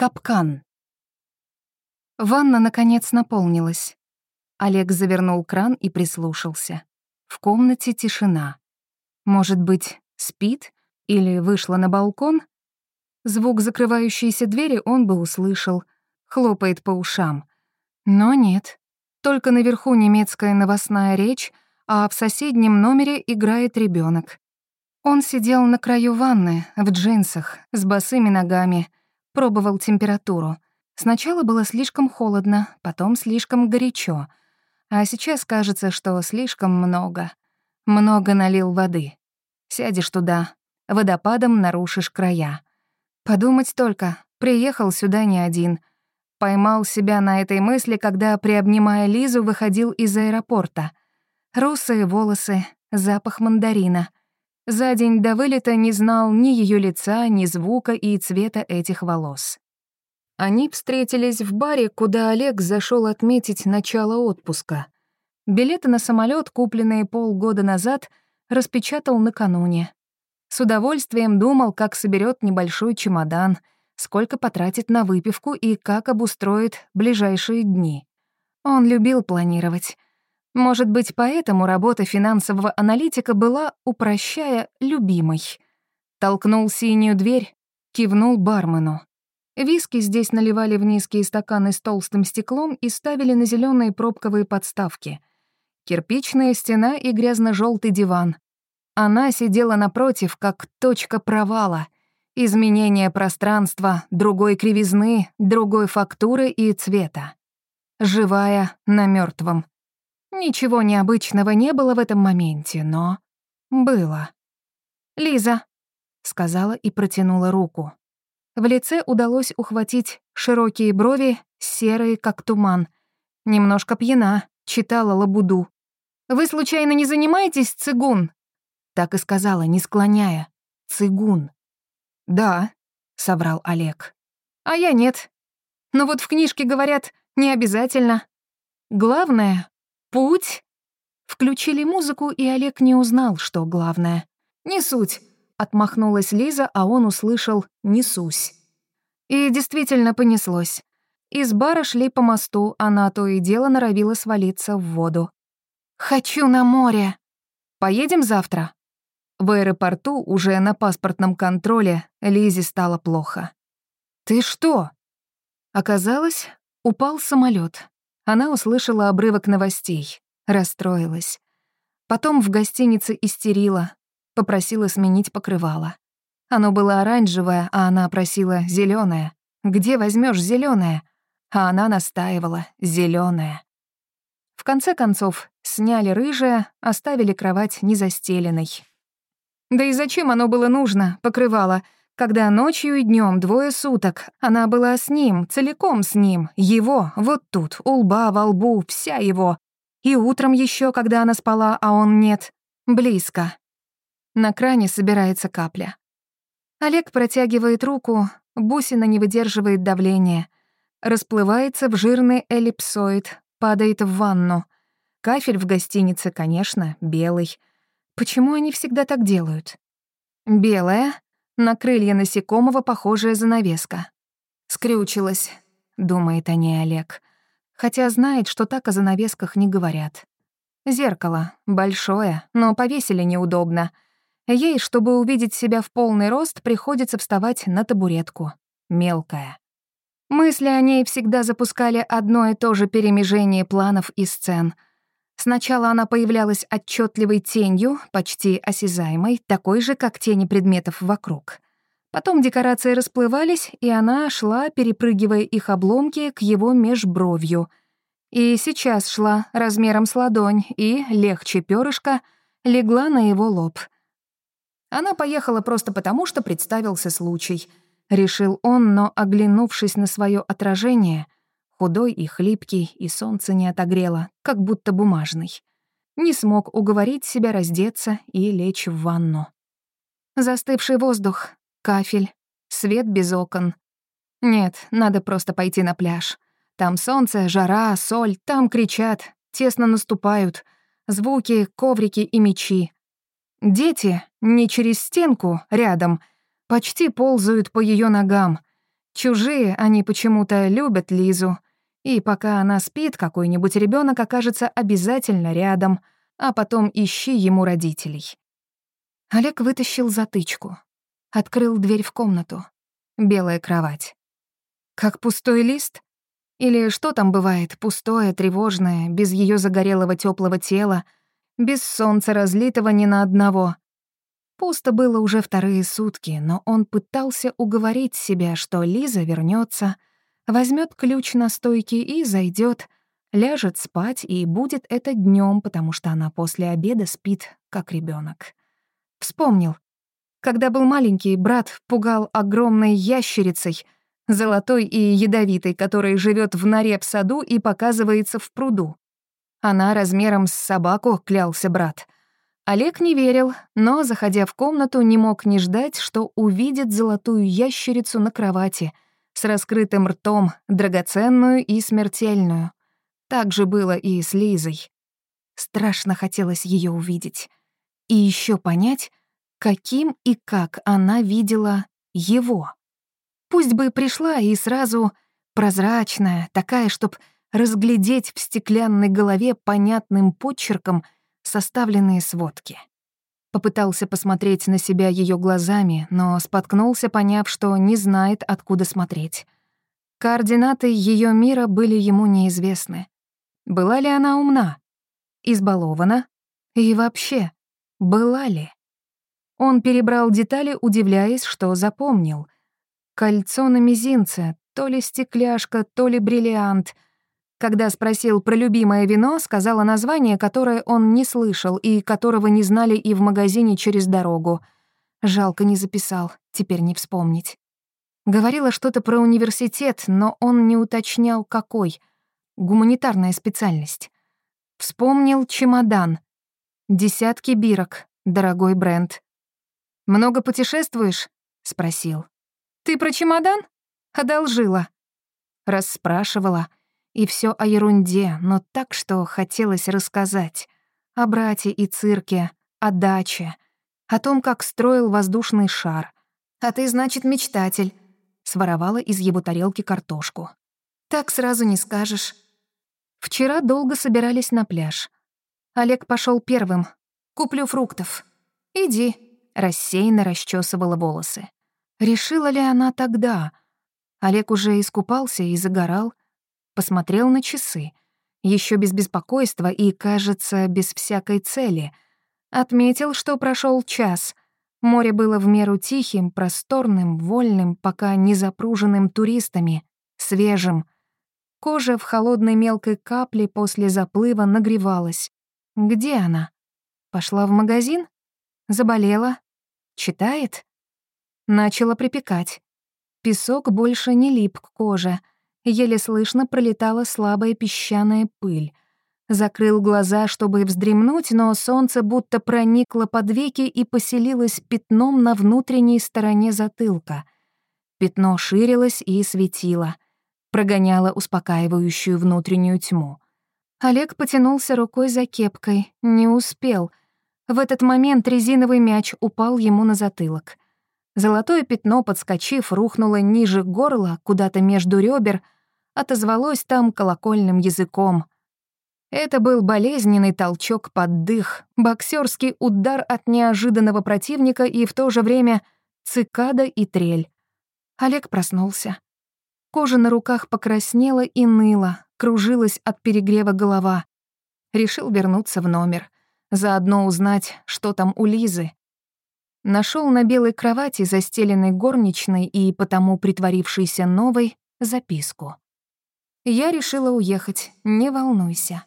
Капкан. Ванна, наконец, наполнилась. Олег завернул кран и прислушался. В комнате тишина. Может быть, спит или вышла на балкон? Звук закрывающейся двери он бы услышал. Хлопает по ушам. Но нет. Только наверху немецкая новостная речь, а в соседнем номере играет ребенок. Он сидел на краю ванны, в джинсах, с босыми ногами, пробовал температуру. Сначала было слишком холодно, потом слишком горячо, а сейчас кажется, что слишком много. Много налил воды. Сядешь туда, водопадом нарушишь края. Подумать только, приехал сюда не один. Поймал себя на этой мысли, когда, приобнимая Лизу, выходил из аэропорта. Русые волосы, запах мандарина — за день до вылета не знал ни ее лица, ни звука и цвета этих волос. Они встретились в баре, куда Олег зашел отметить начало отпуска. Билеты на самолет, купленные полгода назад, распечатал накануне. С удовольствием думал, как соберет небольшой чемодан, сколько потратит на выпивку и как обустроит ближайшие дни. Он любил планировать. Может быть, поэтому работа финансового аналитика была, упрощая, любимой. Толкнул синюю дверь, кивнул бармену. Виски здесь наливали в низкие стаканы с толстым стеклом и ставили на зеленые пробковые подставки. Кирпичная стена и грязно желтый диван. Она сидела напротив, как точка провала. Изменение пространства, другой кривизны, другой фактуры и цвета. Живая на мертвом. Ничего необычного не было в этом моменте, но было. «Лиза», — сказала и протянула руку. В лице удалось ухватить широкие брови, серые, как туман. Немножко пьяна, читала лабуду. «Вы случайно не занимаетесь цигун?» Так и сказала, не склоняя. «Цигун». «Да», — соврал Олег. «А я нет. Но вот в книжке говорят, не обязательно. Главное «Путь?» Включили музыку, и Олег не узнал, что главное. «Не суть», — отмахнулась Лиза, а он услышал «несусь». И действительно понеслось. Из бара шли по мосту, она то и дело норовила свалиться в воду. «Хочу на море!» «Поедем завтра?» В аэропорту, уже на паспортном контроле, Лизе стало плохо. «Ты что?» Оказалось, упал самолет. Она услышала обрывок новостей, расстроилась. Потом в гостинице истерила, попросила сменить покрывало. Оно было оранжевое, а она просила зеленое. Где возьмешь зеленое? А она настаивала зеленое. В конце концов, сняли рыжее, оставили кровать незастеленной. Да и зачем оно было нужно, покрывало, когда ночью и днем двое суток она была с ним, целиком с ним, его, вот тут, у лба, во лбу, вся его. И утром еще, когда она спала, а он нет, близко. На кране собирается капля. Олег протягивает руку, бусина не выдерживает давления. Расплывается в жирный эллипсоид, падает в ванну. Кафель в гостинице, конечно, белый. Почему они всегда так делают? Белая на крылья насекомого похожая занавеска. «Скрючилась», — думает о ней Олег, хотя знает, что так о занавесках не говорят. Зеркало, большое, но повесили неудобно. Ей, чтобы увидеть себя в полный рост, приходится вставать на табуретку. Мелкая. Мысли о ней всегда запускали одно и то же перемежение планов и сцен — Сначала она появлялась отчетливой тенью, почти осязаемой, такой же, как тени предметов вокруг. Потом декорации расплывались, и она шла, перепрыгивая их обломки к его межбровью. И сейчас шла размером с ладонь и, легче перышка, легла на его лоб. Она поехала просто потому, что представился случай. Решил он, но, оглянувшись на свое отражение — Худой и хлипкий, и солнце не отогрело, как будто бумажный. Не смог уговорить себя раздеться и лечь в ванну. Застывший воздух, кафель, свет без окон. Нет, надо просто пойти на пляж. Там солнце, жара, соль, там кричат, тесно наступают. Звуки, коврики и мечи. Дети, не через стенку, рядом, почти ползают по ее ногам — Чужие, они почему-то любят Лизу, и пока она спит, какой-нибудь ребенок окажется обязательно рядом, а потом ищи ему родителей. Олег вытащил затычку, открыл дверь в комнату. Белая кровать. Как пустой лист? Или что там бывает, пустое, тревожное, без ее загорелого теплого тела, без солнца разлитого ни на одного — Пусто было уже вторые сутки, но он пытался уговорить себя, что Лиза вернется, возьмет ключ на стойке и зайдет, ляжет спать, и будет это днем, потому что она после обеда спит, как ребенок. Вспомнил. Когда был маленький, брат пугал огромной ящерицей, золотой и ядовитой, которая живет в норе в саду и показывается в пруду. Она размером с собаку, клялся брат — Олег не верил, но, заходя в комнату, не мог не ждать, что увидит золотую ящерицу на кровати с раскрытым ртом, драгоценную и смертельную. Так же было и с Лизой. Страшно хотелось ее увидеть. И еще понять, каким и как она видела его. Пусть бы пришла и сразу прозрачная, такая, чтоб разглядеть в стеклянной голове понятным почерком — составленные сводки. Попытался посмотреть на себя ее глазами, но споткнулся, поняв, что не знает, откуда смотреть. Координаты ее мира были ему неизвестны. Была ли она умна? Избалована? И вообще, была ли? Он перебрал детали, удивляясь, что запомнил. Кольцо на мизинце, то ли стекляшка, то ли бриллиант — когда спросил про любимое вино, сказала название, которое он не слышал и которого не знали и в магазине через дорогу. Жалко не записал, теперь не вспомнить. Говорила что-то про университет, но он не уточнял, какой. Гуманитарная специальность. Вспомнил чемодан. Десятки бирок, дорогой бренд. «Много путешествуешь?» — спросил. «Ты про чемодан?» «Одолжила». Расспрашивала — и все о ерунде, но так, что хотелось рассказать. О брате и цирке, о даче, о том, как строил воздушный шар. «А ты, значит, мечтатель», — своровала из его тарелки картошку. «Так сразу не скажешь». Вчера долго собирались на пляж. Олег пошел первым. «Куплю фруктов». «Иди», — рассеянно расчесывала волосы. Решила ли она тогда? Олег уже искупался и загорал, посмотрел на часы. еще без беспокойства и, кажется, без всякой цели. Отметил, что прошел час. Море было в меру тихим, просторным, вольным, пока не запруженным туристами, свежим. Кожа в холодной мелкой капле после заплыва нагревалась. Где она? Пошла в магазин? Заболела? Читает? Начала припекать. Песок больше не лип к коже — Еле слышно пролетала слабая песчаная пыль. Закрыл глаза, чтобы вздремнуть, но солнце будто проникло под веки и поселилось пятном на внутренней стороне затылка. Пятно ширилось и светило, прогоняло успокаивающую внутреннюю тьму. Олег потянулся рукой за кепкой, не успел. В этот момент резиновый мяч упал ему на затылок. Золотое пятно, подскочив, рухнуло ниже горла, куда-то между ребер — отозвалось там колокольным языком. Это был болезненный толчок под дых, боксерский удар от неожиданного противника и в то же время цикада и трель. Олег проснулся. Кожа на руках покраснела и ныла, кружилась от перегрева голова. Решил вернуться в номер, заодно узнать, что там у Лизы. Нашел на белой кровати, застеленной горничной и потому притворившейся новой, записку. Я решила уехать, не волнуйся.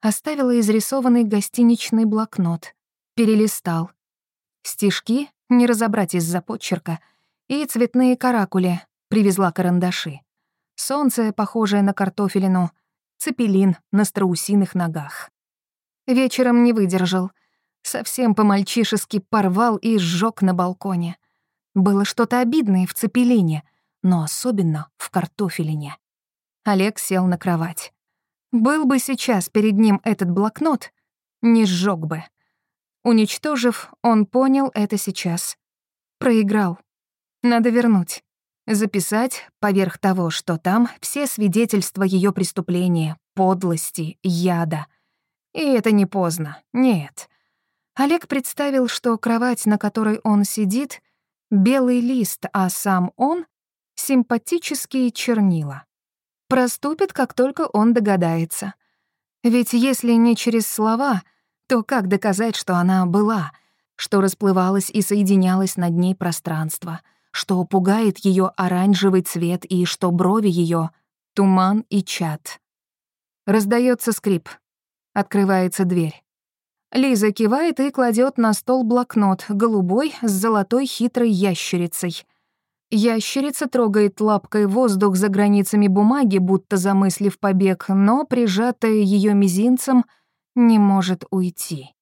Оставила изрисованный гостиничный блокнот. Перелистал. Стишки, не разобрать из-за почерка, и цветные каракули, привезла карандаши. Солнце, похожее на картофелину, цепелин на страусиных ногах. Вечером не выдержал. Совсем по-мальчишески порвал и сжег на балконе. Было что-то обидное в цепелине, но особенно в картофелине. Олег сел на кровать. Был бы сейчас перед ним этот блокнот, не сжег бы. Уничтожив, он понял это сейчас. Проиграл. Надо вернуть. Записать поверх того, что там, все свидетельства ее преступления, подлости, яда. И это не поздно, нет. Олег представил, что кровать, на которой он сидит, — белый лист, а сам он — симпатические чернила. Проступит, как только он догадается. Ведь если не через слова, то как доказать, что она была, что расплывалось и соединялось над ней пространство, что пугает ее оранжевый цвет и что брови ее — туман и чад. Раздается скрип. Открывается дверь. Лиза кивает и кладет на стол блокнот, голубой, с золотой хитрой ящерицей. Ящерица трогает лапкой воздух за границами бумаги, будто замыслив побег, но, прижатая ее мизинцем, не может уйти.